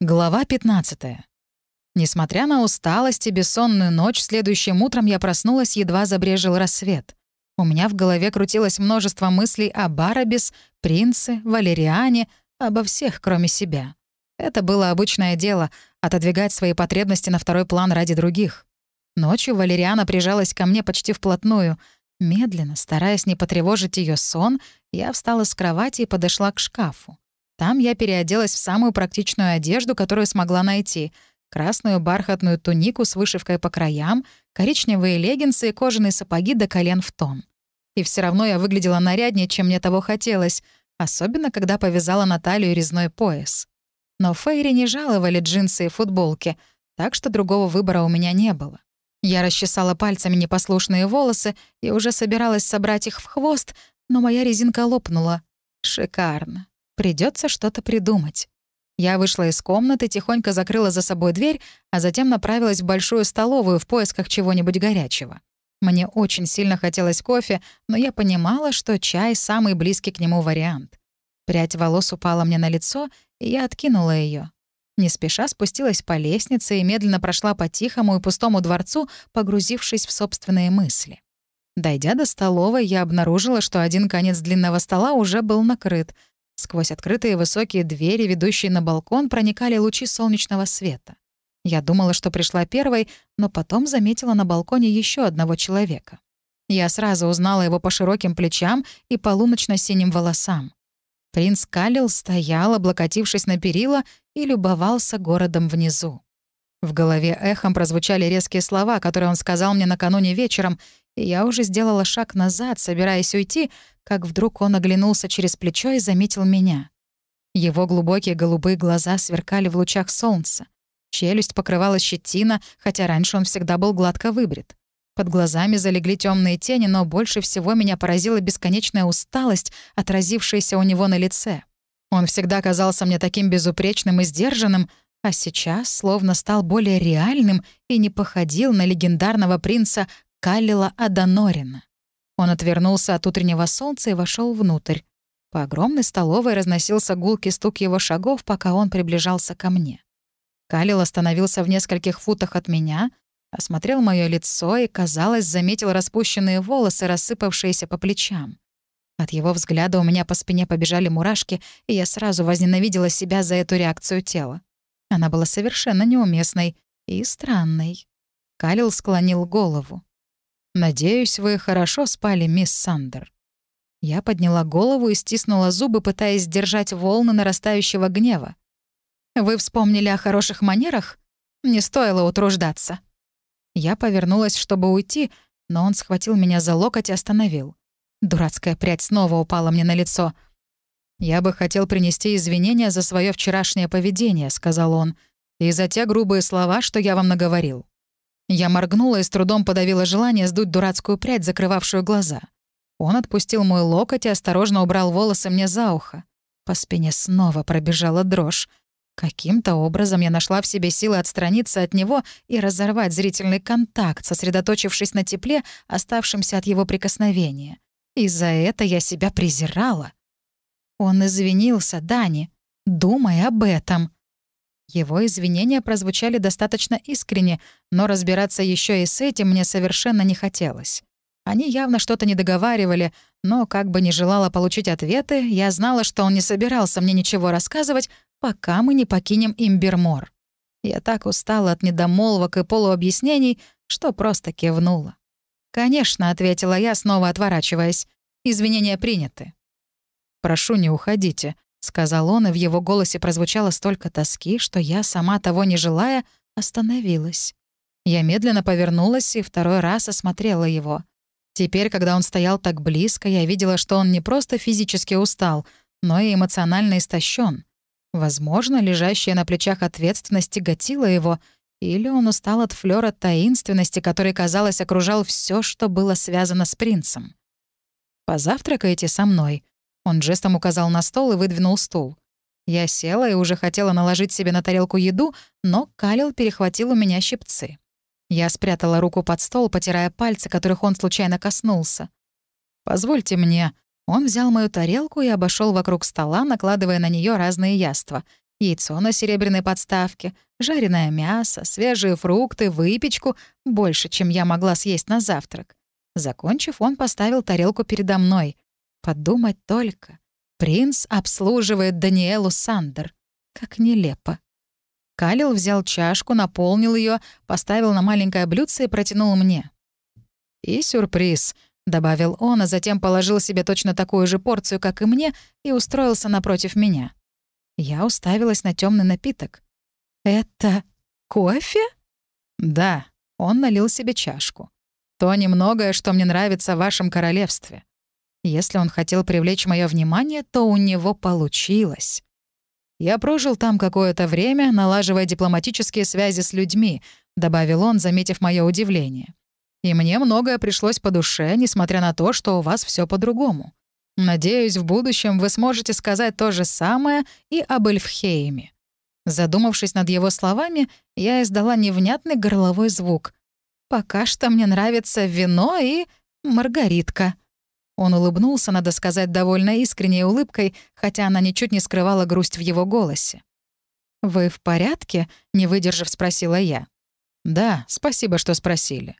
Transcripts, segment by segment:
Глава 15. Несмотря на усталость и бессонную ночь, следующим утром я проснулась, едва забрежил рассвет. У меня в голове крутилось множество мыслей о Барабис, Принце, Валериане, обо всех, кроме себя. Это было обычное дело — отодвигать свои потребности на второй план ради других. Ночью Валериана прижалась ко мне почти вплотную. Медленно, стараясь не потревожить ее сон, я встала с кровати и подошла к шкафу. Там я переоделась в самую практичную одежду, которую смогла найти. Красную бархатную тунику с вышивкой по краям, коричневые леггинсы и кожаные сапоги до колен в тон. И все равно я выглядела наряднее, чем мне того хотелось, особенно когда повязала на талию резной пояс. Но Фейри не жаловали джинсы и футболки, так что другого выбора у меня не было. Я расчесала пальцами непослушные волосы и уже собиралась собрать их в хвост, но моя резинка лопнула. Шикарно. Придется что-то придумать. Я вышла из комнаты, тихонько закрыла за собой дверь, а затем направилась в большую столовую в поисках чего-нибудь горячего. Мне очень сильно хотелось кофе, но я понимала, что чай — самый близкий к нему вариант. Прядь волос упала мне на лицо, и я откинула ее. Не спеша спустилась по лестнице и медленно прошла по тихому и пустому дворцу, погрузившись в собственные мысли. Дойдя до столовой, я обнаружила, что один конец длинного стола уже был накрыт — Сквозь открытые высокие двери, ведущие на балкон, проникали лучи солнечного света. Я думала, что пришла первой, но потом заметила на балконе еще одного человека. Я сразу узнала его по широким плечам и полуночно-синим волосам. Принц Калил стоял, облокотившись на перила, и любовался городом внизу. В голове эхом прозвучали резкие слова, которые он сказал мне накануне вечером, я уже сделала шаг назад, собираясь уйти, как вдруг он оглянулся через плечо и заметил меня. Его глубокие голубые глаза сверкали в лучах солнца. Челюсть покрывала щетина, хотя раньше он всегда был гладко выбрит. Под глазами залегли темные тени, но больше всего меня поразила бесконечная усталость, отразившаяся у него на лице. Он всегда казался мне таким безупречным и сдержанным, а сейчас словно стал более реальным и не походил на легендарного принца Каллила Аданорина. Он отвернулся от утреннего солнца и вошел внутрь. По огромной столовой разносился гулкий стук его шагов, пока он приближался ко мне. Калил остановился в нескольких футах от меня, осмотрел мое лицо и, казалось, заметил распущенные волосы, рассыпавшиеся по плечам. От его взгляда у меня по спине побежали мурашки, и я сразу возненавидела себя за эту реакцию тела. Она была совершенно неуместной и странной. Калил склонил голову. «Надеюсь, вы хорошо спали, мисс Сандер». Я подняла голову и стиснула зубы, пытаясь сдержать волны нарастающего гнева. «Вы вспомнили о хороших манерах? Не стоило утруждаться». Я повернулась, чтобы уйти, но он схватил меня за локоть и остановил. Дурацкая прядь снова упала мне на лицо. «Я бы хотел принести извинения за свое вчерашнее поведение», — сказал он, «и за те грубые слова, что я вам наговорил. Я моргнула и с трудом подавила желание сдуть дурацкую прядь, закрывавшую глаза. Он отпустил мой локоть и осторожно убрал волосы мне за ухо. По спине снова пробежала дрожь. Каким-то образом я нашла в себе силы отстраниться от него и разорвать зрительный контакт, сосредоточившись на тепле, оставшемся от его прикосновения. И за это я себя презирала. Он извинился, Дани. Думай об этом. Его извинения прозвучали достаточно искренне, но разбираться еще и с этим мне совершенно не хотелось. Они явно что-то не договаривали, но как бы не желала получить ответы, я знала, что он не собирался мне ничего рассказывать, пока мы не покинем Имбермор. Я так устала от недомолвок и полуобъяснений, что просто кивнула. «Конечно», — ответила я, снова отворачиваясь. «Извинения приняты». «Прошу, не уходите», — сказал он, и в его голосе прозвучало столько тоски, что я, сама того не желая, остановилась. Я медленно повернулась и второй раз осмотрела его. Теперь, когда он стоял так близко, я видела, что он не просто физически устал, но и эмоционально истощен. Возможно, лежащая на плечах ответственность тяготила его, или он устал от флёра таинственности, который, казалось, окружал все, что было связано с принцем. «Позавтракайте со мной», он жестом указал на стол и выдвинул стул. Я села и уже хотела наложить себе на тарелку еду, но Калил перехватил у меня щипцы. Я спрятала руку под стол, потирая пальцы, которых он случайно коснулся. «Позвольте мне». Он взял мою тарелку и обошел вокруг стола, накладывая на нее разные яства. Яйцо на серебряной подставке, жареное мясо, свежие фрукты, выпечку — больше, чем я могла съесть на завтрак. Закончив, он поставил тарелку передо мной. Подумать только. Принц обслуживает Даниэлу Сандер. Как нелепо. Калил взял чашку, наполнил ее, поставил на маленькое блюдце и протянул мне. «И сюрприз», — добавил он, а затем положил себе точно такую же порцию, как и мне, и устроился напротив меня. Я уставилась на темный напиток. «Это кофе?» «Да», — он налил себе чашку. «То немногое, что мне нравится в вашем королевстве. Если он хотел привлечь мое внимание, то у него получилось. Я прожил там какое-то время, налаживая дипломатические связи с людьми», — добавил он, заметив мое удивление. «И мне многое пришлось по душе, несмотря на то, что у вас все по-другому. Надеюсь, в будущем вы сможете сказать то же самое и об Эльфхейме». Задумавшись над его словами, я издала невнятный горловой звук. «Пока что мне нравится вино и маргаритка». Он улыбнулся, надо сказать, довольно искренней улыбкой, хотя она ничуть не скрывала грусть в его голосе. «Вы в порядке?» — не выдержав, спросила я. «Да, спасибо, что спросили».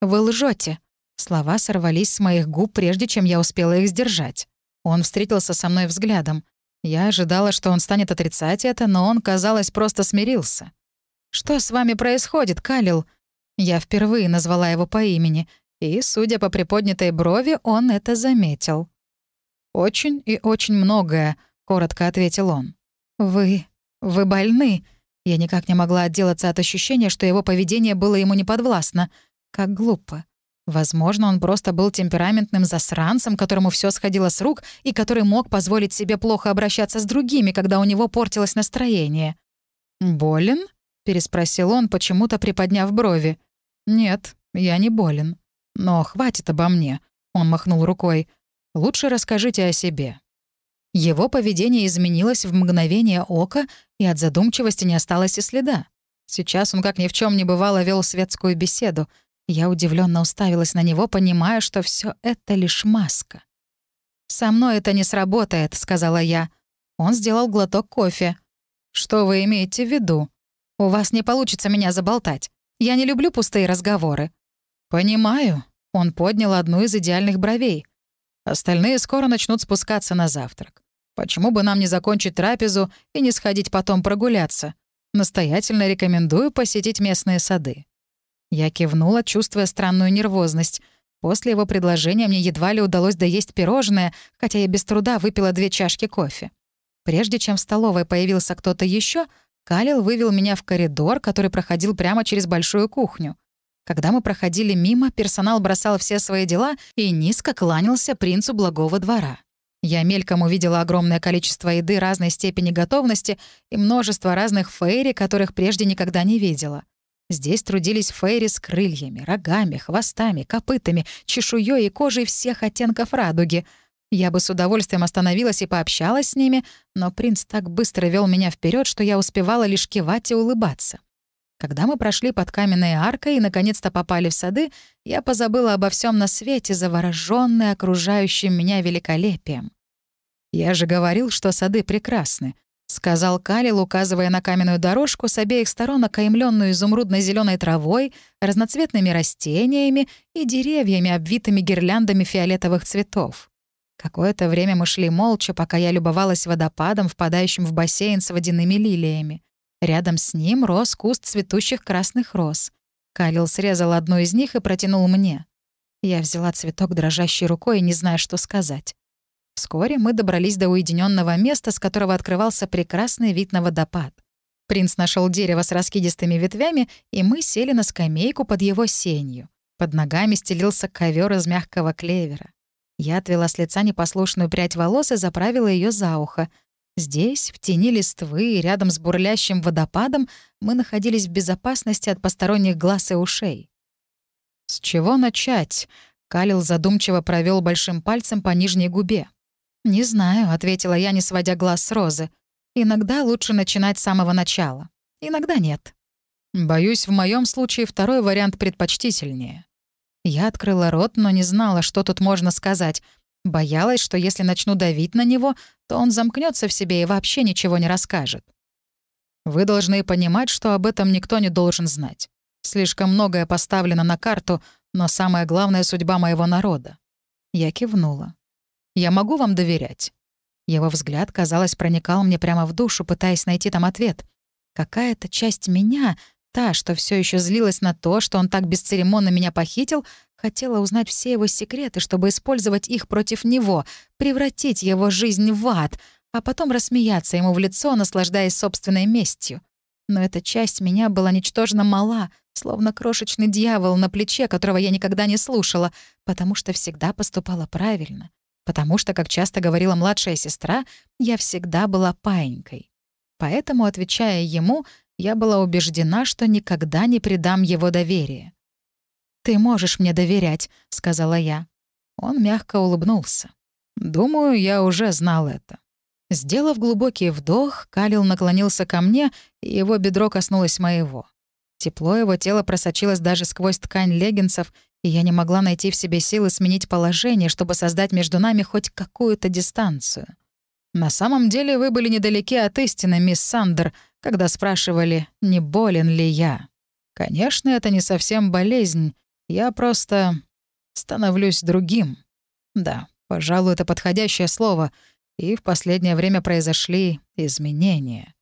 «Вы лжете. Слова сорвались с моих губ, прежде чем я успела их сдержать. Он встретился со мной взглядом. Я ожидала, что он станет отрицать это, но он, казалось, просто смирился. «Что с вами происходит, Калил?» Я впервые назвала его по имени, и, судя по приподнятой брови, он это заметил. «Очень и очень многое», — коротко ответил он. «Вы... вы больны?» Я никак не могла отделаться от ощущения, что его поведение было ему неподвластно. Как глупо. Возможно, он просто был темпераментным засранцем, которому все сходило с рук и который мог позволить себе плохо обращаться с другими, когда у него портилось настроение. «Болен?» — переспросил он, почему-то приподняв брови. «Нет, я не болен. Но хватит обо мне», — он махнул рукой. «Лучше расскажите о себе». Его поведение изменилось в мгновение ока, и от задумчивости не осталось и следа. Сейчас он, как ни в чем не бывало, вел светскую беседу — я удивленно уставилась на него, понимая, что все это лишь маска. «Со мной это не сработает», — сказала я. Он сделал глоток кофе. «Что вы имеете в виду? У вас не получится меня заболтать. Я не люблю пустые разговоры». «Понимаю». Он поднял одну из идеальных бровей. Остальные скоро начнут спускаться на завтрак. Почему бы нам не закончить трапезу и не сходить потом прогуляться? Настоятельно рекомендую посетить местные сады. Я кивнула, чувствуя странную нервозность. После его предложения мне едва ли удалось доесть пирожное, хотя я без труда выпила две чашки кофе. Прежде чем в столовой появился кто-то еще, Калил вывел меня в коридор, который проходил прямо через большую кухню. Когда мы проходили мимо, персонал бросал все свои дела и низко кланялся принцу благого двора. Я мельком увидела огромное количество еды разной степени готовности и множество разных фейри, которых прежде никогда не видела. Здесь трудились фейри с крыльями, рогами, хвостами, копытами, чешуей и кожей всех оттенков радуги. Я бы с удовольствием остановилась и пообщалась с ними, но принц так быстро вел меня вперед, что я успевала лишь кивать и улыбаться. Когда мы прошли под каменной аркой и наконец-то попали в сады, я позабыла обо всем на свете, заворожённая окружающим меня великолепием. Я же говорил, что сады прекрасны. — сказал Калил, указывая на каменную дорожку с обеих сторон, окаймленную изумрудно зеленой травой, разноцветными растениями и деревьями, обвитыми гирляндами фиолетовых цветов. Какое-то время мы шли молча, пока я любовалась водопадом, впадающим в бассейн с водяными лилиями. Рядом с ним рос куст цветущих красных роз. Калил срезал одну из них и протянул мне. Я взяла цветок дрожащей рукой, не зная, что сказать. Вскоре мы добрались до уединенного места, с которого открывался прекрасный вид на водопад. Принц нашел дерево с раскидистыми ветвями, и мы сели на скамейку под его сенью. Под ногами стелился ковер из мягкого клевера. Я отвела с лица непослушную прядь волос и заправила ее за ухо. Здесь, в тени листвы и рядом с бурлящим водопадом, мы находились в безопасности от посторонних глаз и ушей. «С чего начать?» — Калил задумчиво провел большим пальцем по нижней губе. «Не знаю», — ответила я, не сводя глаз с Розы. «Иногда лучше начинать с самого начала. Иногда нет». «Боюсь, в моем случае второй вариант предпочтительнее». Я открыла рот, но не знала, что тут можно сказать. Боялась, что если начну давить на него, то он замкнется в себе и вообще ничего не расскажет. Вы должны понимать, что об этом никто не должен знать. Слишком многое поставлено на карту, но самое главное — судьба моего народа». Я кивнула. «Я могу вам доверять?» Его взгляд, казалось, проникал мне прямо в душу, пытаясь найти там ответ. Какая-то часть меня, та, что все еще злилась на то, что он так бесцеремонно меня похитил, хотела узнать все его секреты, чтобы использовать их против него, превратить его жизнь в ад, а потом рассмеяться ему в лицо, наслаждаясь собственной местью. Но эта часть меня была ничтожно мала, словно крошечный дьявол на плече, которого я никогда не слушала, потому что всегда поступала правильно. Потому что, как часто говорила младшая сестра, я всегда была паинькой. Поэтому, отвечая ему, я была убеждена, что никогда не предам его доверие. «Ты можешь мне доверять», — сказала я. Он мягко улыбнулся. «Думаю, я уже знал это». Сделав глубокий вдох, Калил наклонился ко мне, и его бедро коснулось моего. Тепло его тела просочилось даже сквозь ткань леггинсов, и я не могла найти в себе силы сменить положение, чтобы создать между нами хоть какую-то дистанцию. На самом деле вы были недалеки от истины, мисс Сандер, когда спрашивали, не болен ли я. Конечно, это не совсем болезнь, я просто становлюсь другим. Да, пожалуй, это подходящее слово — и в последнее время произошли изменения.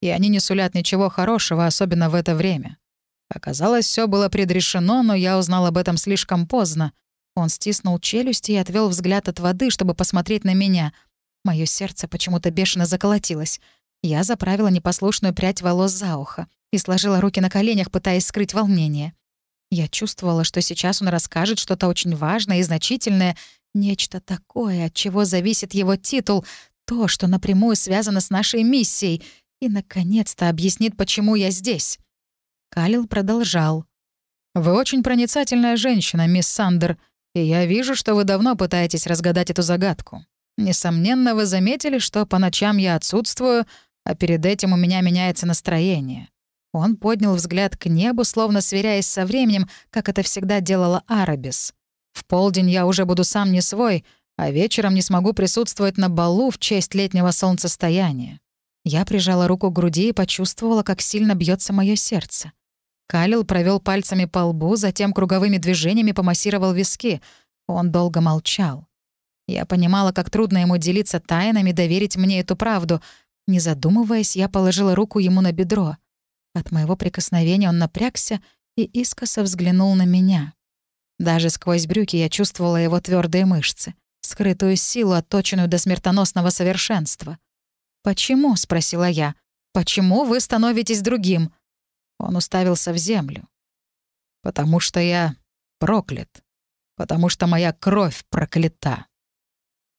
И они не сулят ничего хорошего, особенно в это время. Оказалось, все было предрешено, но я узнал об этом слишком поздно. Он стиснул челюсти и отвел взгляд от воды, чтобы посмотреть на меня. Мое сердце почему-то бешено заколотилось. Я заправила непослушную прядь волос за ухо и сложила руки на коленях, пытаясь скрыть волнение. Я чувствовала, что сейчас он расскажет что-то очень важное и значительное, Нечто такое, от чего зависит его титул, то, что напрямую связано с нашей миссией, и, наконец-то, объяснит, почему я здесь. Калил продолжал. «Вы очень проницательная женщина, мисс Сандер, и я вижу, что вы давно пытаетесь разгадать эту загадку. Несомненно, вы заметили, что по ночам я отсутствую, а перед этим у меня меняется настроение». Он поднял взгляд к небу, словно сверяясь со временем, как это всегда делала Арабис. В полдень я уже буду сам не свой, а вечером не смогу присутствовать на балу в честь летнего солнцестояния. Я прижала руку к груди и почувствовала, как сильно бьется мое сердце. Калил провел пальцами по лбу, затем круговыми движениями помассировал виски. Он долго молчал. Я понимала, как трудно ему делиться тайнами, доверить мне эту правду. Не задумываясь, я положила руку ему на бедро. От моего прикосновения он напрягся и искоса взглянул на меня. Даже сквозь брюки я чувствовала его твердые мышцы, скрытую силу, отточенную до смертоносного совершенства. «Почему?» — спросила я. «Почему вы становитесь другим?» Он уставился в землю. «Потому что я проклят. Потому что моя кровь проклята».